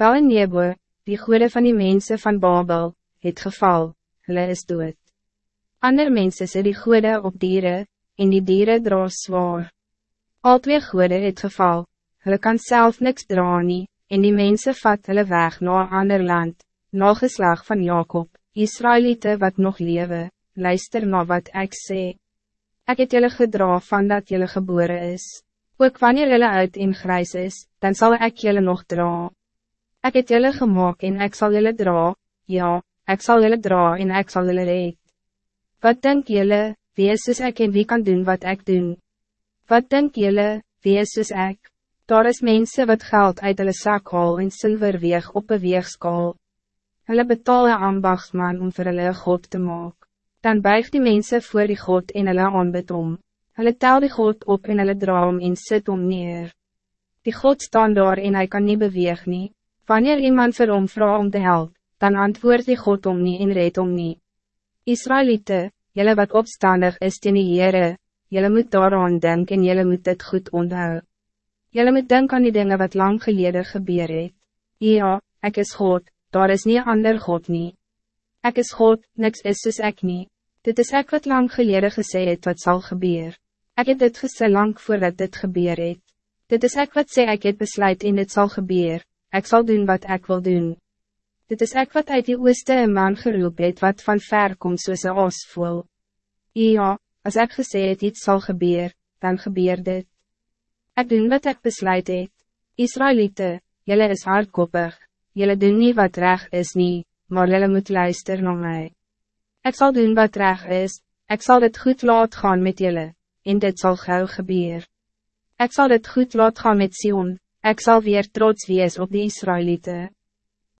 Bel en Nebo, die goede van die mensen van Babel, het geval, hulle is dood. Ander mensen sê die goede op dieren, en die dieren dra zwaar. Al twee goede het geval, hulle kan zelf niks dra nie, en die mensen vat hulle weg een ander land, nageslag van Jacob, Israëlieten wat nog leven, luister na wat ik sê. Ik het jullie gedra van dat jullie geboren is. Ook wanneer jullie uit in grijs is, dan zal ik jullie nog dra. Ik het jullie gemaakt en ik zal jullie dra, ja, ik zal jullie dra en ik zal jullie reed. Wat denk jullie, wie is dus ik en wie kan doen wat ik doen? Wat denk jullie, wie is dus ik? Daar is mensen wat geld uit hulle zak haal en zilver weeg op een weegskaal. Hulle betaal een ambachtsman om vir hulle God te maken. Dan buig die mensen voor die God en hulle aanbid om. Hulle tel die God op en hulle dra om en sit om neer. Die God staan daar en hij kan niet beweeg nie. Wanneer iemand vir hom vraag om te helpen, dan antwoord die God om nie en red om nie. Israëlieten, jullie wat opstandig is ten die Heere, jullie moet daaraan denken en jullie moet dit goed onthou. Jullie moet denken aan die dingen wat lang geleden gebeur het. Ja, ik is God, daar is niet ander God nie. Ik is God, niks is soos ek nie. Dit is ek wat lang geleden gesê het wat zal gebeuren. Ik heb dit gesê lang voordat dit gebeur het. Dit is ek wat sê ek het besluit en dit zal gebeuren. Ik zal doen wat ik wil doen. Dit is ek wat uit die ooste een man geroep het wat van ver kom soos een os voel. Ja, als ik gesê het iets zal gebeuren, dan gebeurt dit. Ik doen wat ik besluit het. Israëlieten, jullie is hardkoppig, jullie doen niet wat recht is niet, maar jullie moet luisteren naar mij. Ik zal doen wat recht is, ik zal het goed laat gaan met jullie, en dit zal gauw gebeuren. Ik zal het goed laat gaan met Sion, ik zal weer trots wees op de Israëlieten.